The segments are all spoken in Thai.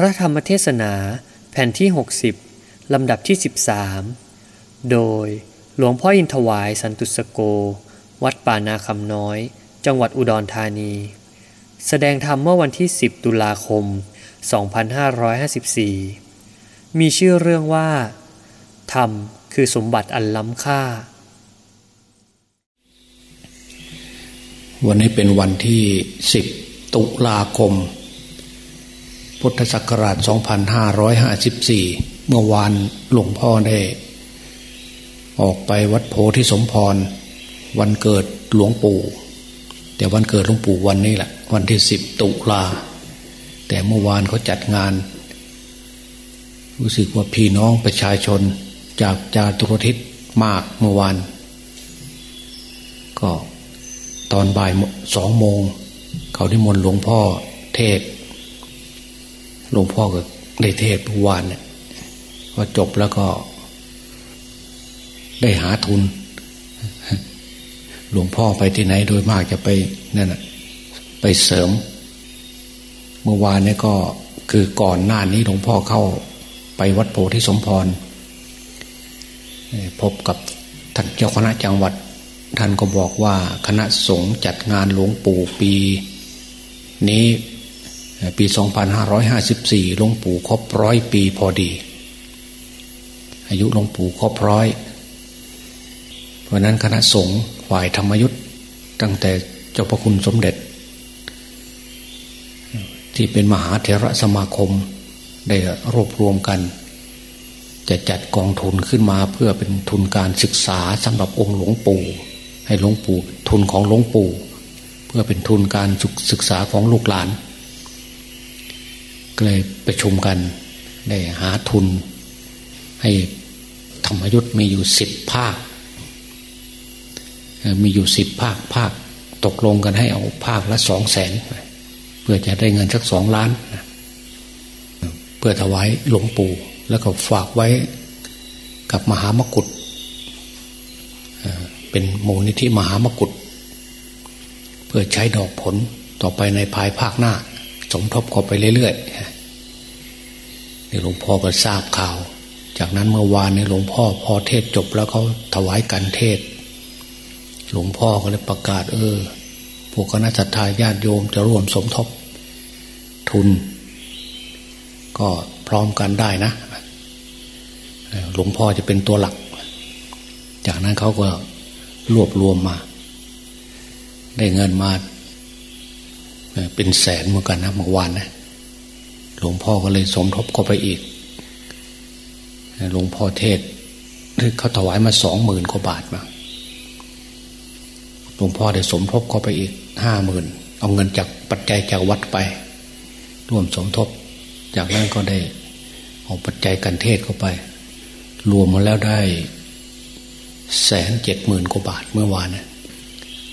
พระธรรมเทศนาแผ่นที่ 60 ลำดับที่ 13 โดยหลวงพ่ออินทวายสันตุสโก วัดป่านาคำน้อย จังหวัดอุดรธานี แสดงธรรมเมื่อวันที่ 10 ตุลาคม 2554 มีชื่อเรื่องว่า ธรรมคือสมบัติอันล้ำค่า วันนี้เป็นวันที่ 10 ตุลาคม พุทธศักราช 2554 เมื่อวานหลวงพ่อได้ ออกไปวัดโพธิสมพร วันเกิดหลวงปู่ แต่วันเกิดหลวงปู่วันนี้แหละ วันที่ 10 ตุลา แต่เมื่อวานเขาจัดงาน รู้สึกว่าพี่น้องประชาชนจากจาตุรทิศมากเมื่อวาน ก็ตอนบ่ายสองโมง เขาได้มนต์หลวงพ่อเทศ หลวงพ่อก็ได้เทศทุกวันเนี่ยพอจบแล้วก็ ได้หาทุน หลวงพ่อไปที่ไหนโดยมากจะไปนั่นแหะไปเสริม เมื่อวานนี้ก็คือก่อนหน้านี้หลวงพ่อเข้าไปวัดโพธิสมพร พบกับท่านเจ้าคณะจังหวัด ท่านก็บอกว่าคณะสงฆ์จัดงานหลวงปู่ปี นี้ ปี 2554หลวงปู่ครบร้อยปีพอดี อายุหลวงปู่ครบร้อย เพราะนั้นคณะสงฆ์ฝ่ายธรรมยุทธ์ตั้งแต่เจ้าพระคุณสมเด็จ ที่เป็นมหาเถระสมาคมได้รวบรวมกัน จะจัดกองทุนขึ้นมาเพื่อเป็นทุนการศึกษาสำหรับองค์หลวงปู่ให้หลวงปู่ทุนของหลวงปู่ เพื่อเป็นทุนการศึกษาของลูกหลาน ก็เลยประชุมกัน ได้หาทุน ให้ธรรมยุทธ์มีอยู่สิบภาค มีอยู่สิบภาคภาค ตกลงกันให้เอาภาคละสองแสนเพื่อจะได้เงินสักสองล้าน เพื่อถวายหลวงปู่แล้วก็ฝากไว้กับมหามกุฏเป็นมูลนิธิมหามกุฏเพื่อใช้ดอกผลต่อไปในภายภาคหน้า สมทบเข้าไปเรื่อยๆ หลวงพ่อก็ทราบข่าว จากนั้นเมื่อวานในหลวงพ่อพอเทศจบแล้วเขาถวายกันเทศ หลวงพ่อก็เลยประกาศ เออพวกคณะสัตยาญาติโยมจะร่วมสมทบ ทุน ก็พร้อมกันได้นะหลวงพ่อจะเป็นตัวหลัก จากนั้นเขาก็รวบรวมมา ได้เงินมา เป็นแสนเหมือนกันนะเมื่อวานนะ หลวงพ่อก็เลยสมทบเข้าไปอีกหลวงพ่อเทศเขาถวายมาสองหมื่นกว่าบาทมาหลวงพ่อได้สมทบเข้าไปอีกห้าหมื่นเอาเงินจากปัจจัยจากวัดไป ร่วมสมทบ จากนั้นก็ได้เอาปัจจัยกันเทศเข้าไป รวมมาแล้วได้แสนเจ็ดหมื่นกว่าบาทเมื่อวานนะ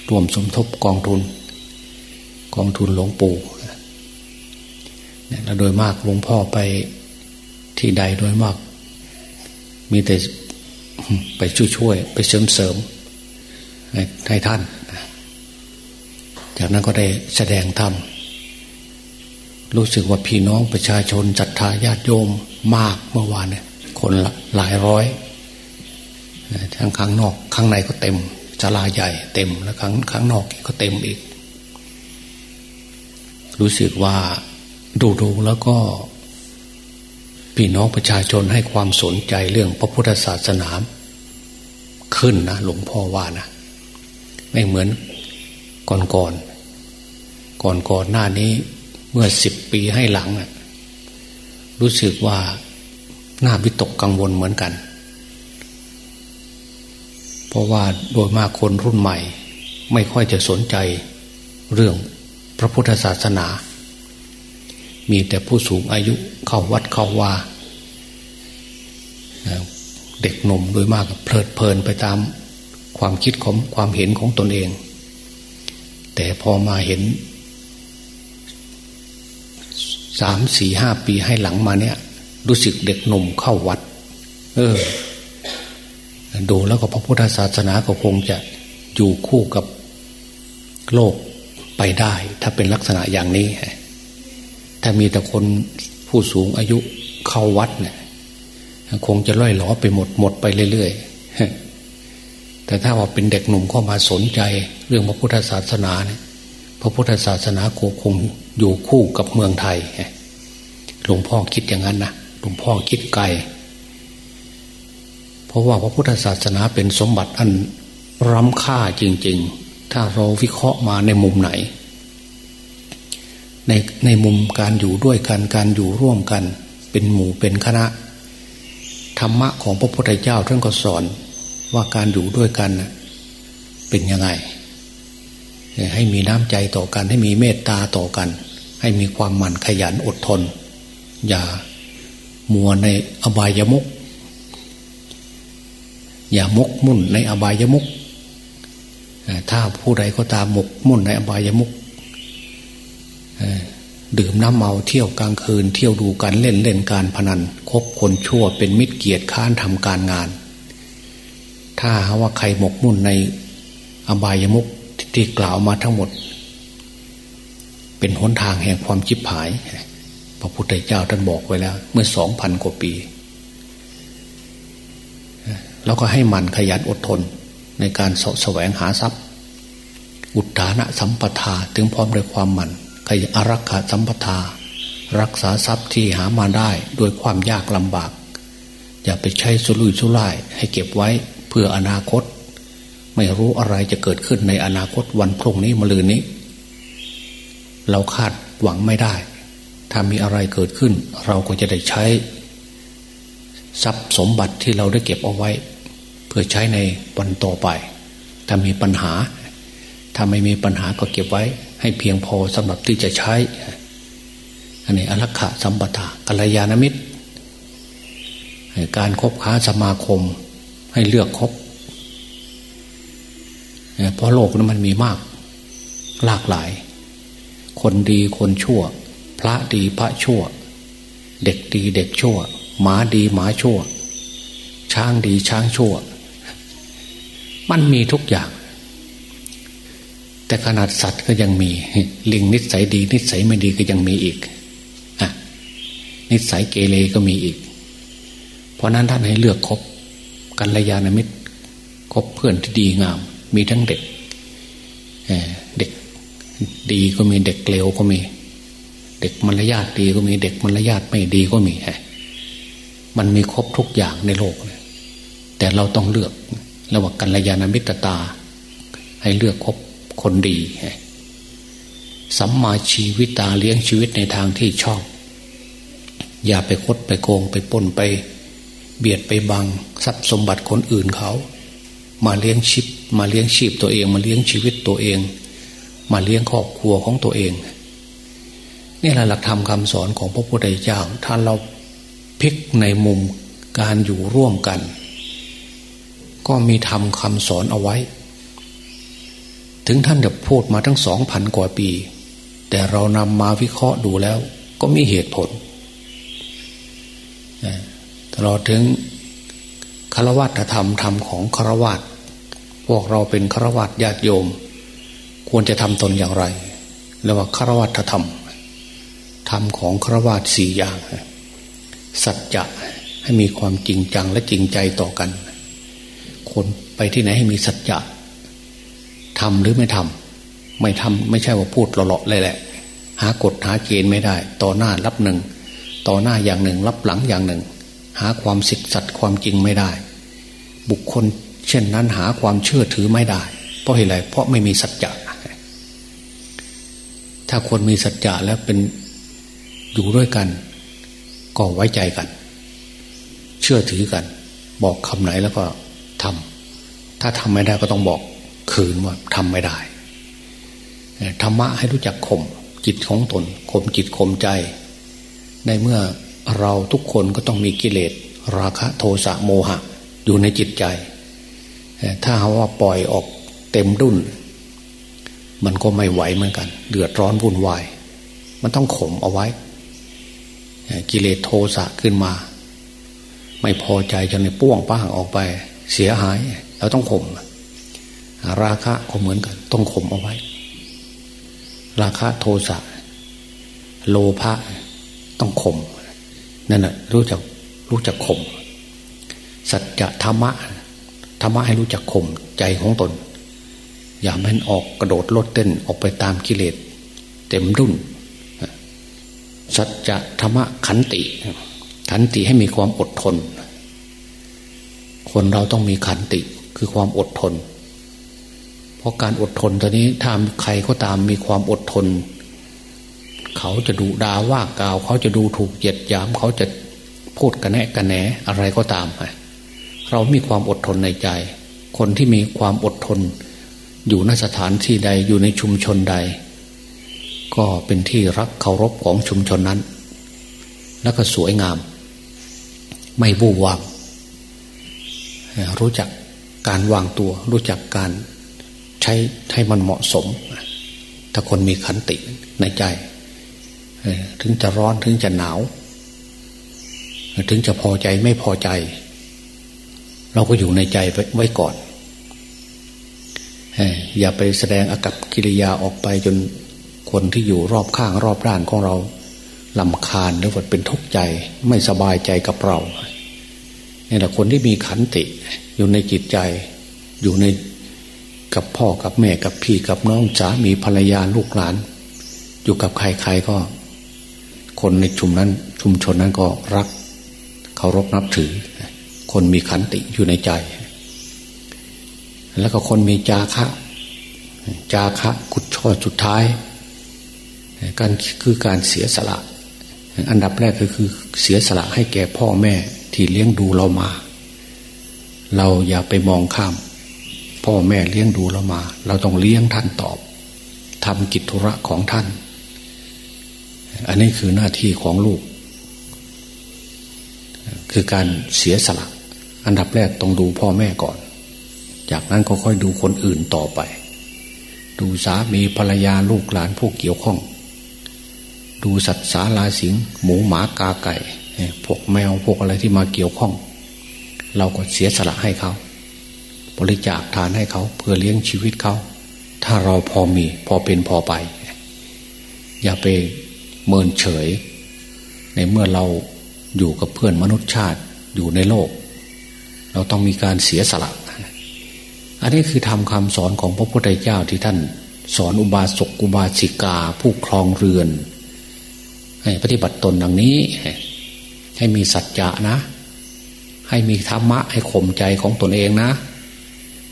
รวมสมทบกองทุน กองทุนหลวงปู่ แล้วโดยมากหลวงพ่อไปที่ใดโดยมาก มีแต่ไปช่วยๆไปเสริมเสริมให้ท่าน จากนั้นก็ได้แสดงธรรมรู้สึกว่าพี่น้องประชาชนจัตตาญาติโยมมากเมื่อวานเนี่ยคนหลายร้อยทั้งข้างนอกข้างในก็เต็มจลาใหญ่เต็มแล้วข้างข้างนอกก็เต็มอีก รู้สึกว่า ดูดูแล้วก็พี่น้องประชาชนให้ความสนใจเรื่องพระพุทธศาสนาขึ้นนะหลวงพ่อว่านะ ไม่เหมือนก่อนก่อนก่อนก่อนหน้านี้เมื่อสิบปีให้หลังนะรู้สึกว่าหน้าวิตกกังวลเหมือนกัน เพราะว่าโดยมากคนรุ่นใหม่ ไม่ค่อยจะสนใจเรื่องพระพุทธศาสนา มีแต่ผู้สูงอายุเข้าวัดเข้าว่าเด็กหนุ่มโดยมากเพลิดเพลินไปตามความคิดของความเห็นของตนเอง แต่พอมาเห็นสามสี่ห้าปีให้หลังมาเนี่ย รู้สึกเด็กหนุ่มเข้าวัด เออ ดูแล้วก็พระพุทธศาสนาก็คงจะอยู่คู่กับโลกไปได้ ถ้าเป็นลักษณะอย่างนี้ ถ้ามีแต่คนผู้สูงอายุเข้าวัดเนี่ย คงจะล่อยหลอไปหมดหมดไปเรื่อยๆ แต่ถ้าว่าเป็นเด็กหนุ่มเข้ามาสนใจ เรื่องพระพุทธศาสนาเนี่ย พระพุทธศาสนาคงอยู่คู่กับเมืองไทยหลวงพ่อคิดอย่างนั้นนะหลวงพ่อคิดไกล เพราะว่าพระพุทธศาสนาเป็นสมบัติอันร้ำค่าจริง ๆ ถ้าเราวิเคราะห์มาในมุมไหน ในในมุมการอยู่ด้วยกันการอยู่ร่วมกัน เป็นหมู่เป็นคณะ ธรรมะของพระพุทธเจ้าท่านก็สอนว่าการอยู่ด้วยกันเป็นยังไง ให้มีน้ำใจต่อกัน ให้มีเมตตาต่อกัน ให้มีความหมั่นขยันอดทน อย่ามัวในอบายมุกอย่ามกมุ่นในอบายมุกถ้าผู้ใดก็ตามหมกมุ่นในอบายมุก ดื่มน้ำเมาเที่ยวกลางคืน เที่ยวดูกันเล่นเล่นการพนันคบคนชั่วเป็นมิตรเกียรติค้านทำการงาน ถ้าว่าใครหมกมุ่นในอบายมุกที่กล่าวมาทั้งหมด เป็นหนทางแห่งความจิบหาย พระพุทธเจ้าท่านบอกไว้แล้ว เมื่อสองพันกว่าปีแล้วก็ให้มันขยันอดทนในการสแสวงหาทรัพย์ อุทานะสัมปทาถึงพร้อมด้วยความมัน ขยอารักขาสัมปทา รักษาทรัพย์ที่หามาได้โดยความยากลำบาก อย่าไปใช้สุรุ่ยสุร่าย ให้เก็บไว้เพื่ออนาคต ไม่รู้อะไรจะเกิดขึ้นในอนาคตวันพรุ่งนี้มะลืนนี้ เราคาดหวังไม่ได้ ถ้ามีอะไรเกิดขึ้น เราก็จะได้ใช้ ทรัพย์สมบัติที่เราได้เก็บเอาไว้ เพื่อใช้ในวันต่อไป ถ้ามีปัญหา ถ้าไม่มีปัญหาก็เก็บไว้ ให้เพียงพอสำหรับที่จะใช้ อันนี้อรักขะสัมปทากัลยาณมิตร การคบค้าสมาคมให้เลือกคบเพราะโลกนั้นมันมีมาก หลากหลาย คนดีคนชั่ว พระดีพระชั่ว เด็กดีเด็กชั่ว หมาดีหมาชั่ว ช้างดีช้างชั่ว มันมีทุกอย่าง แต่ขนาดสัตว์ก็ยังมี ลิงนิสัยดี นิสัยไม่ดีก็ยังมีอีกอนิสัยเกเรก็มีอีก เพราะนั้นท่านให้เลือกคบกัลยาณมิตรคบเพื่อนที่ดีงาม มีทั้งเด็กเด็กดีก็มีเด็กเลวก็มี เด็กมารยาทดีก็มีเด็กมารยาทไม่ดีก็มีฮะมันมีครบทุกอย่างในโลกแต่เราต้องเลือกระหว่างกัลยาณมิตรตา ให้เลือกคบ คนดี สัมมาชีวิตาเลี้ยงชีวิตในทางที่ชอบ อย่าไปคดไปโกงไปปนไป เบียดไปบังทรัพย์สมบัติคนอื่นเขา มาเลี้ยงชีพมาเลี้ยงชีพตัวเอง มาเลี้ยงชีวิตตัวเอง มาเลี้ยงครอบครัวของตัวเองนี่แหละหลักธรรมคำสอนของพระพุทธเจ้าถ้าเราพลิกในมุมการอยู่ร่วมกัน ก็มีทำคำสอนเอาไว้ ถึงท่านจะพูดมาทั้งสองพันกว่าปี แต่เรานำมาวิเคราะห์ดูแล้ว ก็มีเหตุผลตลอดถึงคารวัตธรรมธรรมของคารวัตพวกเราเป็นคารวัตญาติโยม ควรจะทำตนอย่างไรเรียกว่าคารวัตธรรมธรรมของคารวัตสี่อย่าง สัจจะให้มีความจริงจังและจริงใจต่อกัน คนไปที่ไหนให้มีสัจจะ ทำหรือไม่ทำไม่ทำไม่ใช่ว่าพูดหล่อๆเลยแหละ หากฎหาเกณฑ์ไม่ได้ ต่อหน้ารับหนึ่ง ต่อหน้าอย่างหนึ่ง รับหลังอย่างหนึ่ง หาความสิทธิสัตย์ความจริงไม่ได้ บุคคล เช่นนั้นหาความเชื่อถือไม่ได้ เพราะเหตุไรเพราะไม่มีสัจจะถ้าคนมีสัจจะแล้วเป็นอยู่ด้วยกัน ก็ไว้ใจกัน เชื่อถือกัน บอกคำไหนแล้วก็ทำถ้าทำไม่ได้ก็ต้องบอก คืนว่าทำไม่ได้ธรรมะให้รู้จักข่มจิตของตนข่มจิตข่มใจ ในเมื่อเราทุกคนก็ต้องมีกิเลส ราคะโทสะโมหะ อยู่ในจิตใจ ถ้าว่าปล่อยออกเต็มดุนมันก็ไม่ไหวเหมือนกัน เดือดร้อนวุ่นวาย มันต้องข่มเอาไว้ กิเลสโทสะขึ้นมา ไม่พอใจจนในป้วงป้างออกไป เสียหาย เราต้องข่ม ราคะก็เหมือนกัน ต้องข่มเอาไว้ ราคะโทสะโลภะต้องข่มนั่นแหะรู้จักรู้จักข่มสัจธรรมะธรรมะให้รู้จักข่มใจของตน อย่ามันออกกระโดดโลดเต้นออกไปตามกิเลสเต็มรุ่น สัจธรรมะขันติ ขันติให้มีความอดทน คนเราต้องมีขันติคือความอดทน ราะการอดทนตอนนี้ถ้าใครก็ตามมีความอดทน เขาจะดูด่าว่ากล่าว เขาจะดูถูกเหยียดหยาม เขาจะพูดกันแนะกันแหนอะไรก็ตามเรามีความอดทนในใจ คนที่มีความอดทน อยู่ในสถานที่ใดอยู่ในชุมชนใด ก็เป็นที่รักเคารพของชุมชนนั้น แล้วก็สวยงาม ไม่บูวามรู้จักการวางตัว รู้จักการ ใช้ให้มันเหมาะสม ถ้าคนมีขันติในใจ ถึงจะร้อนถึงจะหนาว ถึงจะพอใจไม่พอใจ เราก็อยู่ในใจไว้ก่อน อย่าไปแสดงอากับกิริยาออกไปจนคนที่อยู่รอบข้างรอบด้านของเราลำคาญหรือว่าเป็นทุกข์ใจไม่สบายใจกับเรานี่แหละคนที่มีขันติ อยู่ในจิตใจ อยู่ใน กับพ่อกับแม่กับพี่กับน้องสามีภรรยาลูกหลาน อยู่กับใครๆก็ คนในชุมนั้น ชุมชนนั้นก็รักเคารพนับถือ คนมีขันติอยู่ในใจ แล้วก็คนมีจาคะ จาคะกุดช่อสุดท้าย การคือการเสียสละ อันดับแรกก็คือเสียสละให้แก่พ่อแม่ที่เลี้ยงดูเรามา เราอย่าไปมองข้าม พ่อแม่เลี้ยงดูเรามา เราต้องเลี้ยงท่านตอบทำกิจธุระของท่าน อันนี้คือหน้าที่ของลูก คือการเสียสละ อันดับแรกต้องดูพ่อแม่ก่อน จากนั้นก็ค่อยดูคนอื่นต่อไป ดูสามีภรรยาลูกหลานพวกเกี่ยวข้อง ดูสัตว์สาลาสิงหมูหมากาไก่พวกแมวพวกอะไรที่มาเกี่ยวข้อง เราก็เสียสละให้เขา บริจาคทานให้เขาเพื่อเลี้ยงชีวิตเขา ถ้าเราพอมีพอเป็นพอไป อย่าไปเมินเฉย ในเมื่อเราอยู่กับเพื่อนมนุษยชาติอยู่ในโลก เราต้องมีการเสียสละ อันนี้คือทำคำสอนของพระพุทธเจ้าที่ท่าน สอนอุบาสกอุบาสิกา ผู้ครองเรือน ให้ปฏิบัติตนดังนี้ ให้มีสัจจะนะ ให้มีธรรมะให้ข่มใจของตนเองนะ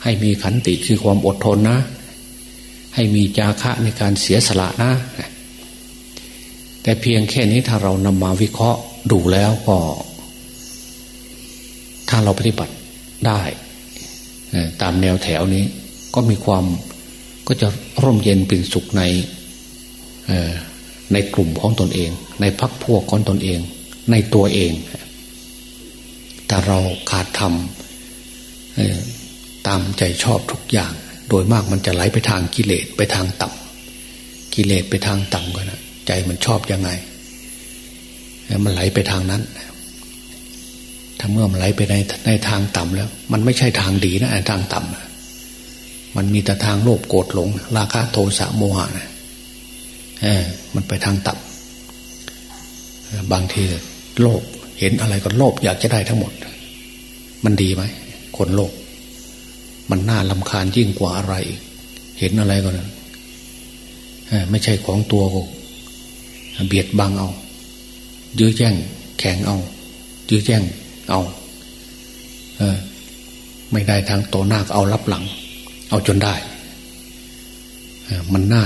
ให้มีขันติคือความอดทนนะ ให้มีจาคะในการเสียสละนะ แต่เพียงแค่นี้ถ้าเรานำมาวิเคราะห์ดูแล้วก็ ถ้าเราปฏิบัติได้ ตามแนวแถวนี้ ก็มีความก็จะร่มเย็นเป็นสุขในในกลุ่มของตนเอง ในพักพวกของตนเอง ในตัวเอง แต่เราขาดทำ ตามใจชอบทุกอย่าง โดยมากมันจะไหลไปทางกิเลสไปทางต่ำกิเลสไปทางต่ำกันนะใจมันชอบยังไงมันไหลไปทางนั้น ถ้าเมื่อมันไหลไปในในทางต่ำแล้ว มันไม่ใช่ทางดีนะทางต่ำมันมีแต่ทางโลภโกรธหลง ราคะโทสะโมหะนะมันไปทางต่ำบางทีโลภเห็นอะไรก็โลภอยากจะได้ทั้งหมด มันดีไหมคนโลภ มันน่าลำคาญยิ่งกว่าอะไรอีกเห็นอะไรก็นั้นไม่ใช่ของตัวก็เบียดบังเอา ยื้อแย่งแข่งเอา ยื้อแย่งเอาเออไม่ได้ทางโตหน้าเอารับหลัง เอาจนได้ มันน่า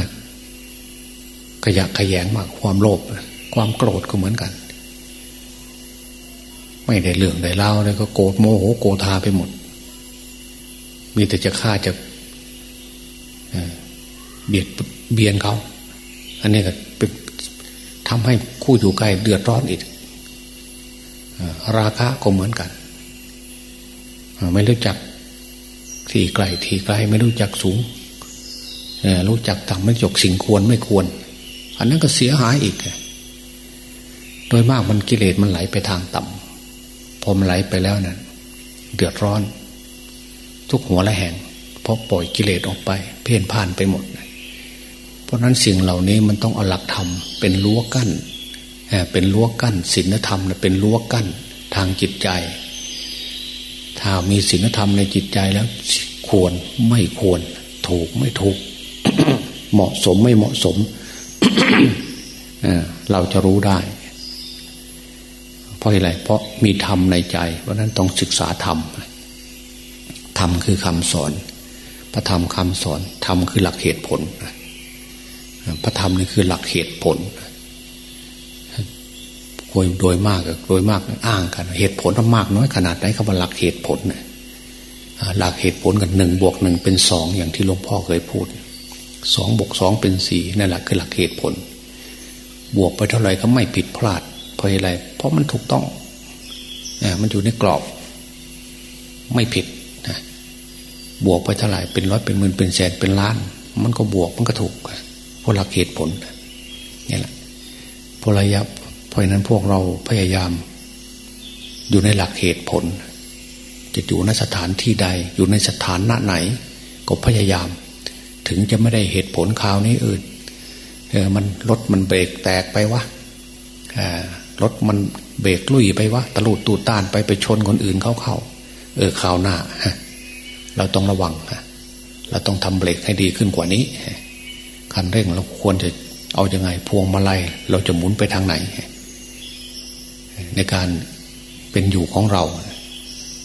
ขยะขยงมากความโลภความโกรธก็เหมือนกัน ไม่ได้เรื่องได้เล่าเลยก็โกรธโมโหโกธาไปหมด มีแต่จะฆ่าจะเบียดเบียนเขา อันนี้ก็เป็นทำให้คู่อยู่ใกล้เดือดร้อนอีกราคะก็เหมือนกัน ไม่รู้จักที่ไกลที่ไกลไม่รู้จักสูงรู้จักต่ำไม่จกสิ่งควรไม่ควร อันนั้นก็เสียหายอีก โดยมากมันกิเลสมันไหลไปทางต่ำพอมันไหลไปแล้วนะ่ะเดือดร้อน ทุกหัวละแห่ง เพราะปล่อยกิเลสออกไป เพ่นพ่านไปหมด เพราะนั้นสิ่งเหล่านี้มันต้องเอาหลักธรรมเป็นรั้วกั้นเป็นรั้วกั้นศีลธรรมเป็นรั้วกั้นทางจิตใจ ถ้ามีศีลธรรมในจิตใจแล้ว ควรไม่ควร ถูกไม่ถูก เหมาะสมไม่เหมาะสมเราจะรู้ได้ เพราะอะไรเพราะมีธรรมในใจ เพราะนั้นต้องศึกษาธรรม ธรรมคือคำสอน พระธรรมคำสอนธรรมคือหลักเหตุผล พระธรรมนี่คือหลักเหตุผลโดยโดยมากโดยมากอ้างกัน เหตุผลมากน้อยขนาดไหนคำว่าหลักเหตุผลเนี่ยหลักเหตุผลกันหนึ่งบวกหนึ่งเป็นสองอย่างที่หลวงพ่อเคยพูดสองบวกสองเป็นสี่นั่นแหละคือหลักเหตุผล บวกไปเท่าไหร่ก็ไม่ผิดพลาด เพราะอะไร เพราะมันถูกต้องมันอยู่ในกรอบ ไม่ผิด บวกไปเท่าไหร่เป็นร้อยเป็นหมื่นเป็นแสนเป็นล้าน มันก็บวกมันก็ถูกเพราะหลักเหตุผลนี่แหละพลระยะเพราะนั้นพวกเราพยายาม อยู่ในหลักเหตุผล จะอยู่ในสถานที่ใด อยู่ในสถานณไหน ก็พยายาม ถึงจะไม่ได้เหตุผลคราวนี้อื่นเออมันรถมันเบรกแตกไปวะรถมันเบรกลุยไปวะตะลุดตูดต้านไปไปชนคนอื่นเข้าเข้าเออคราวหน้า เราต้องระวัง เราต้องทำเบรกให้ดีขึ้นกว่านี้คันเร่งเราควรจะเอาอยัางไง พวงมาลัยเราจะหมุนไปทางไหน ในการเป็นอยู่ของเรา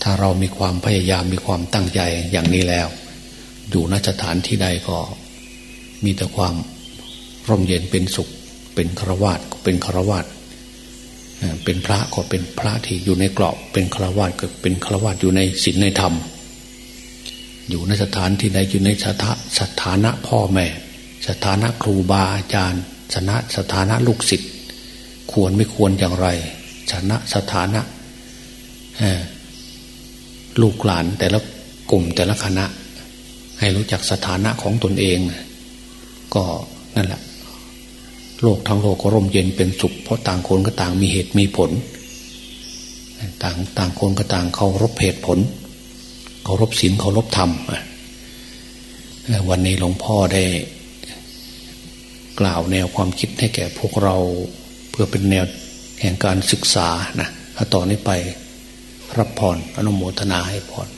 ถ้าเรามีความพยายามมีความตั้งใจอย่างนี้แล้ว อยู่นสถานที่ใดก็มีแต่ความร่มเย็นเป็นสุข เป็นครวาตก็เป็นครวาตเป็นพระก็เป็นพระที่อยู่ในกรอบ เป็นครวาตก็เป็นครวาตอยู่ในศีลในธรรม อยู่ในสถานที่ใดอยู่ในสถาสถานะพ่อแม่ สถานะครูบาอาจารย์สนะสถานะลูกศิษย์ควรไม่ควรอย่างไรสนะสถานะลูกหลานแต่ละกลุ่มแต่ละคณะ ให้รู้จักสถานะของตนเอง ก็นั่นแหละ โลกทั้งโลกก็ร่มเย็นเป็นสุข เพราะต่างคนก็ต่างมีเหตุมีผล ต่างต่างคนก็ต่างเคารพเหตุผล เคารพศีลเคารพธรรมวันนี้หลวงพ่อได้ กล่าวแนวความคิดให้แก่พวกเราเพื่อเป็นแนวแห่งการศึกษานะถ้าต่อนนี้ไปรับพรอนุโมทนาให้พร